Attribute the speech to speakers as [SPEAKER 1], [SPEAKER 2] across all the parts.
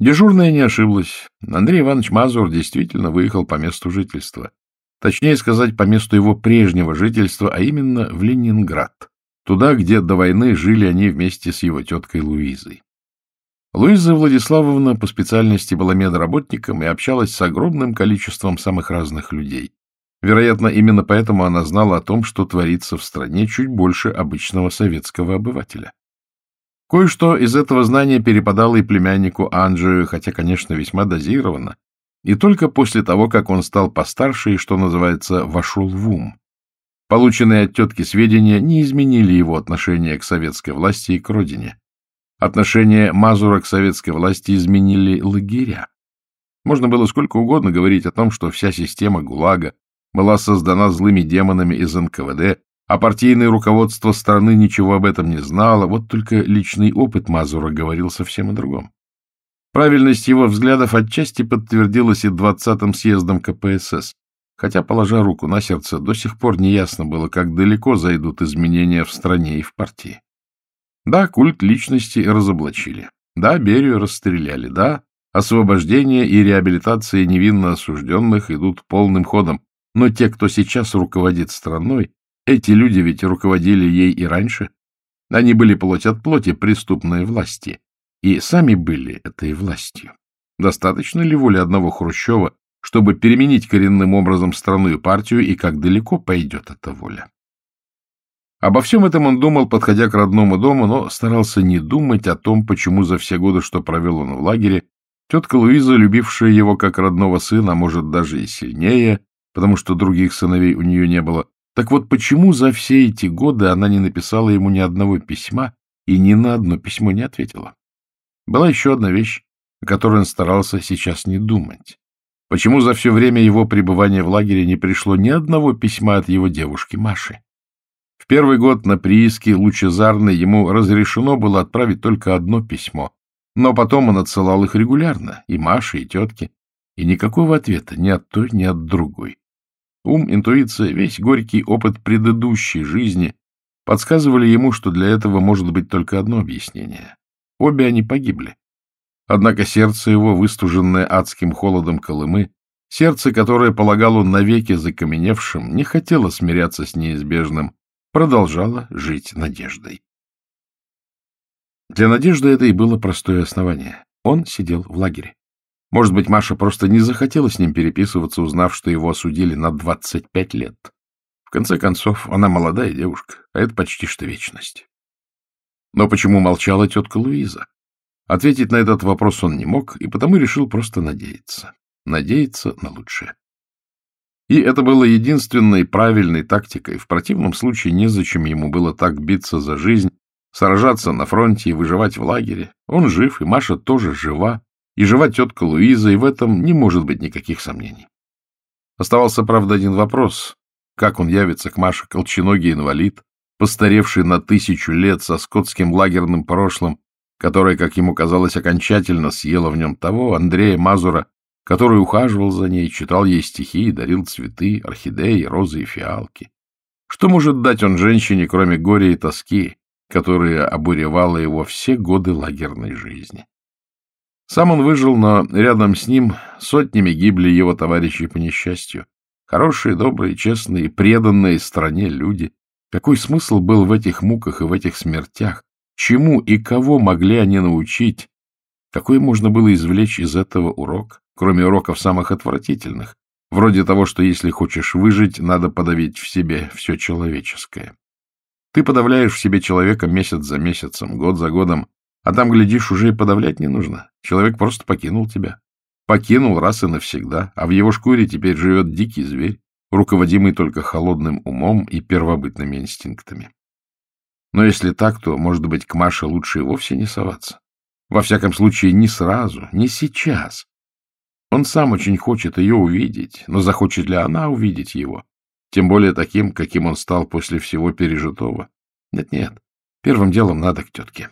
[SPEAKER 1] Дежурная не ошиблась. Андрей Иванович Мазур действительно выехал по месту жительства. Точнее сказать, по месту его прежнего жительства, а именно в Ленинград. Туда, где до войны жили они вместе с его теткой Луизой. Луиза Владиславовна по специальности была медработником и общалась с огромным количеством самых разных людей. Вероятно, именно поэтому она знала о том, что творится в стране чуть больше обычного советского обывателя. Кое-что из этого знания перепадало и племяннику Анджию, хотя, конечно, весьма дозированно, и только после того, как он стал постарше и, что называется, вошел в ум. Полученные от тетки сведения не изменили его отношение к советской власти и к родине. Отношение Мазура к советской власти изменили лагеря. Можно было сколько угодно говорить о том, что вся система ГУЛАГа была создана злыми демонами из НКВД, а партийное руководство страны ничего об этом не знало, вот только личный опыт Мазура говорил совсем о другом. Правильность его взглядов отчасти подтвердилась и 20-м съездом КПСС, хотя, положа руку на сердце, до сих пор не ясно было, как далеко зайдут изменения в стране и в партии. Да, культ личности разоблачили. Да, Берию расстреляли. Да, освобождение и реабилитация невинно осужденных идут полным ходом. Но те, кто сейчас руководит страной, эти люди ведь руководили ей и раньше. Они были плоть от плоти преступной власти. И сами были этой властью. Достаточно ли воли одного Хрущева, чтобы переменить коренным образом страну и партию, и как далеко пойдет эта воля? Обо всем этом он думал, подходя к родному дому, но старался не думать о том, почему за все годы, что провел он в лагере, тетка Луиза, любившая его как родного сына, а может даже и сильнее, потому что других сыновей у нее не было, так вот почему за все эти годы она не написала ему ни одного письма и ни на одно письмо не ответила? Была еще одна вещь, о которой он старался сейчас не думать. Почему за все время его пребывания в лагере не пришло ни одного письма от его девушки Маши? В первый год на прииске Лучезарной ему разрешено было отправить только одно письмо, но потом он отсылал их регулярно, и Маше, и тетке, и никакого ответа ни от той, ни от другой. Ум, интуиция, весь горький опыт предыдущей жизни подсказывали ему, что для этого может быть только одно объяснение. Обе они погибли. Однако сердце его, выстуженное адским холодом Колымы, сердце, которое полагал он навеки закаменевшим, не хотело смиряться с неизбежным, продолжала жить надеждой. Для надежды этой было простое основание. Он сидел в лагере. Может быть, Маша просто не захотела с ним переписываться, узнав, что его осудили на 25 лет. В конце концов, она молодая девушка, а это почти что вечность. Но почему молчала тетка Луиза? Ответить на этот вопрос он не мог, и потому решил просто надеяться. Надеяться на лучшее. И это было единственной правильной тактикой. В противном случае незачем ему было так биться за жизнь, сражаться на фронте и выживать в лагере. Он жив, и Маша тоже жива, и жива тетка Луиза, и в этом не может быть никаких сомнений. Оставался, правда, один вопрос. Как он явится к Маше колченогий инвалид, постаревший на тысячу лет со скотским лагерным прошлым, которое, как ему казалось, окончательно съело в нем того Андрея Мазура, который ухаживал за ней, читал ей стихи и дарил цветы, орхидеи, розы и фиалки. Что может дать он женщине, кроме горя и тоски, которые обуревала его все годы лагерной жизни? Сам он выжил, но рядом с ним сотнями гибли его товарищи по несчастью. Хорошие, добрые, честные, преданные стране люди. Какой смысл был в этих муках и в этих смертях? Чему и кого могли они научить? Какой можно было извлечь из этого урок? кроме уроков самых отвратительных, вроде того, что если хочешь выжить, надо подавить в себе все человеческое. Ты подавляешь в себе человека месяц за месяцем, год за годом, а там, глядишь, уже и подавлять не нужно. Человек просто покинул тебя. Покинул раз и навсегда, а в его шкуре теперь живет дикий зверь, руководимый только холодным умом и первобытными инстинктами. Но если так, то, может быть, к Маше лучше и вовсе не соваться. Во всяком случае, не сразу, не сейчас, он сам очень хочет ее увидеть, но захочет ли она увидеть его? Тем более таким, каким он стал после всего пережитого. Нет-нет, первым делом надо к тетке.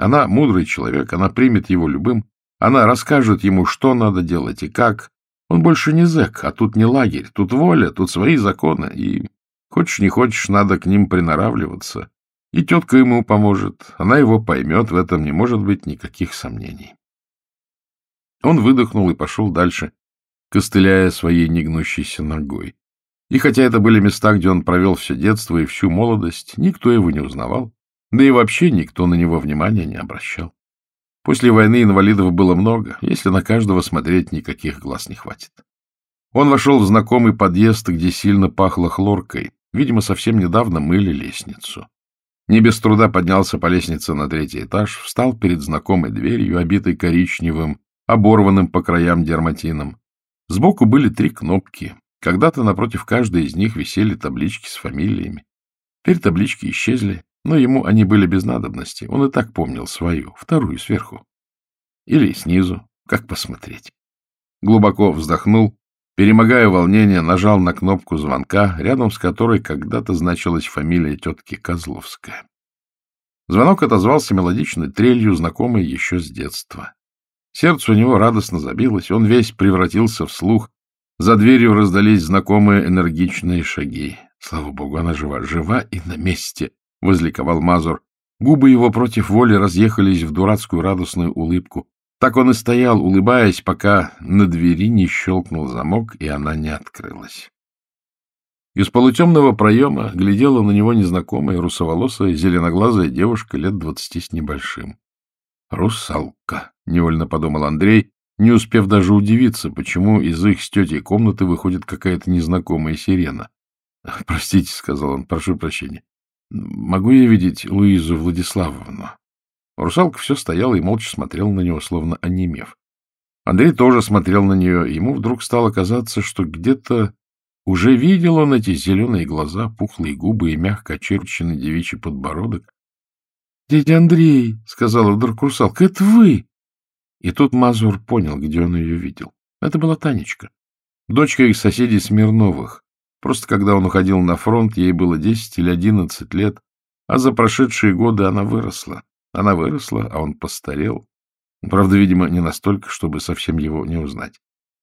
[SPEAKER 1] Она мудрый человек, она примет его любым, она расскажет ему, что надо делать и как. Он больше не зэк, а тут не лагерь, тут воля, тут свои законы, и хочешь не хочешь, надо к ним приноравливаться. И тетка ему поможет, она его поймет, в этом не может быть никаких сомнений. Он выдохнул и пошел дальше, костыляя своей негнущейся ногой. И хотя это были места, где он провел все детство и всю молодость, никто его не узнавал, да и вообще никто на него внимания не обращал. После войны инвалидов было много, если на каждого смотреть никаких глаз не хватит. Он вошел в знакомый подъезд, где сильно пахло хлоркой. Видимо, совсем недавно мыли лестницу. Не без труда поднялся по лестнице на третий этаж, встал перед знакомой дверью, обитой коричневым, оборванным по краям дерматином. Сбоку были три кнопки. Когда-то напротив каждой из них висели таблички с фамилиями. Теперь таблички исчезли, но ему они были без надобности. Он и так помнил свою, вторую сверху. Или снизу, как посмотреть. Глубоко вздохнул, перемогая волнение, нажал на кнопку звонка, рядом с которой когда-то значилась фамилия тетки Козловская. Звонок отозвался мелодичной трелью, знакомой еще с детства. Сердце у него радостно забилось, он весь превратился в слух. За дверью раздались знакомые энергичные шаги. Слава богу, она жива, жива и на месте. — возликовал Мазур. Губы его против воли разъехались в дурацкую радостную улыбку. Так он и стоял, улыбаясь, пока на двери не щелкнул замок, и она не открылась. Из полутемного проема глядела на него незнакомая русоволосая зеленоглазая девушка лет двадцати с небольшим. «Русалка», — невольно подумал Андрей, не успев даже удивиться, почему из их с тетей комнаты выходит какая-то незнакомая сирена. «Простите», — сказал он, — «прошу прощения. Могу я видеть Луизу Владиславовну? Русалка все стояла и молча смотрела на него, словно онемев. Андрей тоже смотрел на нее, ему вдруг стало казаться, что где-то уже видел он эти зеленые глаза, пухлые губы и мягко очерченный девичий подбородок. — Дядя Андрей, — сказала вдруг русалка, — это вы! И тут Мазур понял, где он ее видел. Это была Танечка, дочка их соседей Смирновых, Просто когда он уходил на фронт, ей было 10 или 11 лет, а за прошедшие годы она выросла. Она выросла, а он постарел. Правда, видимо, не настолько, чтобы совсем его не узнать.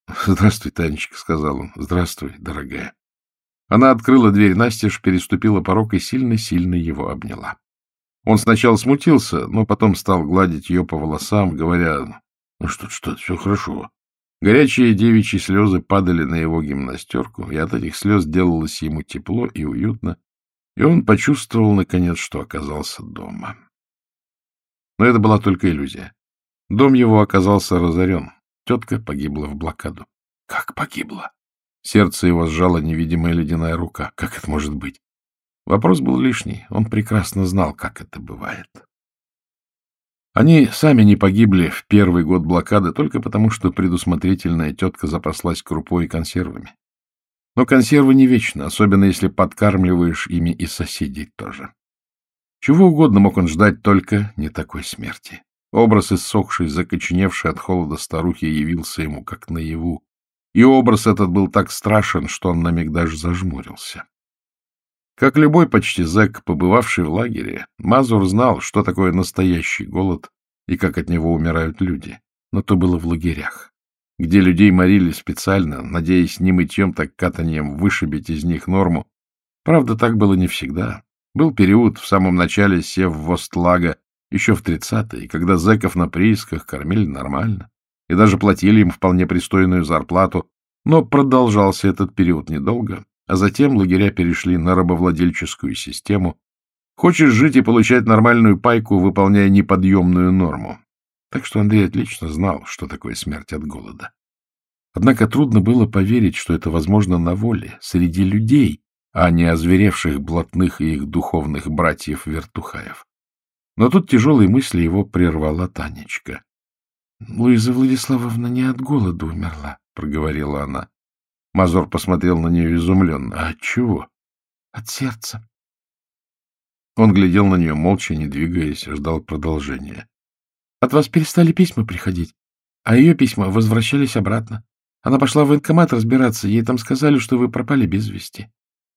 [SPEAKER 1] — Здравствуй, Танечка, — сказал он. — Здравствуй, дорогая. Она открыла дверь настежь, переступила порог и сильно-сильно его обняла. Он сначала смутился, но потом стал гладить ее по волосам, говоря, ну что что все хорошо. Горячие девичьи слезы падали на его гимнастерку, и от этих слез делалось ему тепло и уютно, и он почувствовал, наконец, что оказался дома. Но это была только иллюзия. Дом его оказался разорен. Тетка погибла в блокаду. Как погибла? Сердце его сжала невидимая ледяная рука. Как это может быть? Вопрос был лишний. Он прекрасно знал, как это бывает. Они сами не погибли в первый год блокады только потому, что предусмотрительная тетка запаслась крупой и консервами. Но консервы не вечно, особенно если подкармливаешь ими и соседей тоже. Чего угодно мог он ждать, только не такой смерти. Образ иссохший, закоченевший от холода старухи явился ему как наяву, и образ этот был так страшен, что он на миг даже зажмурился. Как любой почти зэк, побывавший в лагере, Мазур знал, что такое настоящий голод и как от него умирают люди. Но то было в лагерях, где людей морили специально, надеясь не мытьем, так катанием вышибить из них норму. Правда, так было не всегда. Был период в самом начале сев в Востлага, еще в тридцатые, когда зэков на приисках кормили нормально и даже платили им вполне пристойную зарплату, но продолжался этот период недолго, а затем лагеря перешли на рабовладельческую систему. Хочешь жить и получать нормальную пайку, выполняя неподъемную норму. Так что Андрей отлично знал, что такое смерть от голода. Однако трудно было поверить, что это возможно на воле, среди людей, а не озверевших блатных и их духовных братьев-вертухаев. Но тут тяжелые мысли его прервала Танечка. — Луиза Владиславовна не от голода умерла, — проговорила она. Мазур посмотрел на нее изумленно. — А от чего? — От сердца. Он глядел на нее молча, не двигаясь, ждал продолжения. — От вас перестали письма приходить, а ее письма возвращались обратно. Она пошла в военкомат разбираться, ей там сказали, что вы пропали без вести.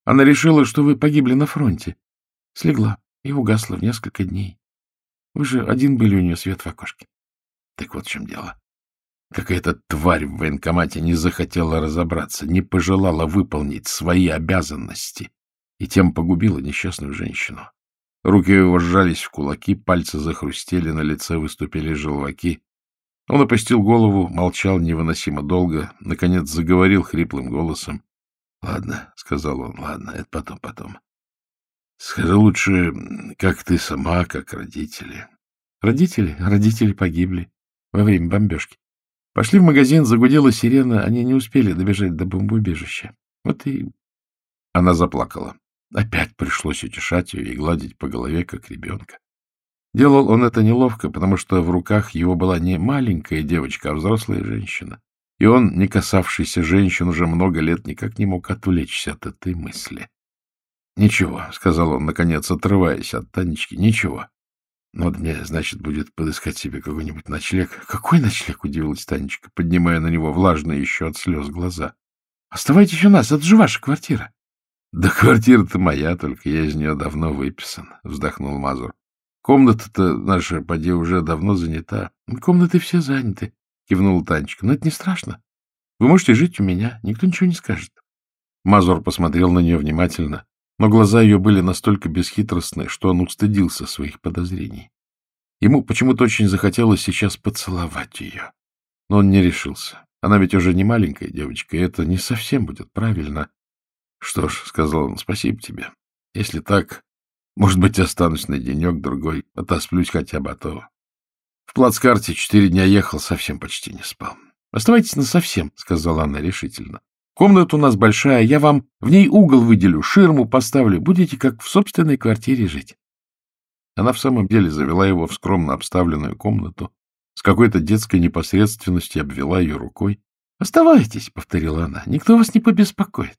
[SPEAKER 1] Она решила, что вы погибли на фронте. Слегла и угасла в несколько дней. Вы же один были у нее свет в окошке. Так вот в чем дело. Какая-то тварь в военкомате не захотела разобраться, не пожелала выполнить свои обязанности и тем погубила несчастную женщину. Руки его сжались в кулаки, пальцы захрустели, на лице выступили желваки. Он опустил голову, молчал невыносимо долго, наконец заговорил хриплым голосом. — Ладно, — сказал он, — ладно, это потом, потом. Скажи лучше, как ты сама, как родители.
[SPEAKER 2] Родители? Родители погибли во время бомбежки. Пошли в магазин, загудела сирена, они не успели добежать до бомбоубежища. Вот и...
[SPEAKER 1] Она заплакала. Опять пришлось утешать ее и гладить по голове, как ребенка. Делал он это неловко, потому что в руках его была не маленькая девочка, а взрослая женщина. И он, не касавшийся женщин уже много лет, никак не мог отвлечься от этой мысли. — Ничего, — сказал он, наконец, отрываясь от Танечки, — ничего. Ну, мне, значит, будет подыскать себе какой-нибудь ночлег. — Какой ночлег? — удивилась Танечка, поднимая на него влажные еще от слез глаза. — Оставайтесь у нас, это же ваша квартира. — Да квартира-то моя, только я из нее давно выписан, — вздохнул Мазур. — Комната-то наша, поди, уже давно занята.
[SPEAKER 2] — Комнаты все заняты, — кивнула Танечка. — Но это не страшно. Вы можете жить у меня, никто ничего не скажет.
[SPEAKER 1] Мазур посмотрел на нее внимательно, но глаза ее были настолько бесхитростны, что он устыдился своих подозрений. Ему почему-то очень захотелось сейчас поцеловать ее, но он не решился. Она ведь уже не маленькая девочка, и это не совсем будет правильно. — Что ж, — сказал он, — спасибо тебе. Если так, может быть, останусь на денек-другой, отосплюсь хотя бы, а то... В плацкарте четыре дня ехал, совсем почти не спал. — Оставайтесь на совсем, — сказала она решительно. — Комната у нас большая, я вам в ней угол выделю, ширму поставлю, будете как в собственной квартире жить. Она в самом деле завела его в скромно обставленную комнату, с какой-то детской непосредственностью обвела ее рукой. — Оставайтесь, — повторила она, — никто вас не побеспокоит.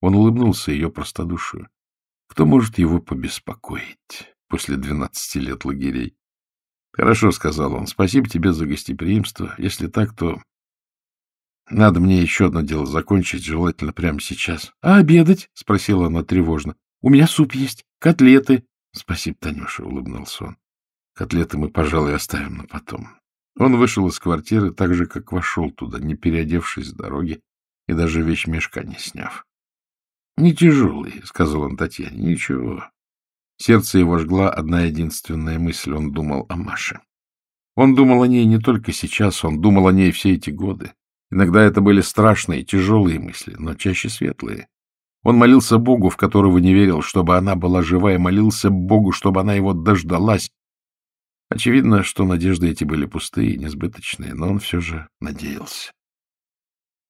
[SPEAKER 1] Он улыбнулся ее простодушию. Кто может его побеспокоить после двенадцати лет лагерей? — Хорошо, — сказал он, — спасибо тебе за гостеприимство. Если так, то надо мне еще одно дело закончить, желательно прямо сейчас. — А обедать? — спросила она тревожно. — У меня суп есть, котлеты. — Спасибо, Танюша, — улыбнулся он. — Котлеты мы, пожалуй, оставим на потом. Он вышел из квартиры так же, как вошел туда, не переодевшись с дороги и даже вещмешка не сняв. Не тяжелый, — сказал он Татьяне, — ничего. Сердце его жгла одна единственная мысль. Он думал о Маше. Он думал о ней не только сейчас, он думал о ней все эти годы. Иногда это были страшные, тяжелые мысли, но чаще светлые. Он молился Богу, в которого не верил, чтобы она была жива, и молился Богу, чтобы она его дождалась. Очевидно, что надежды эти были пустые, несбыточные, но он все же надеялся.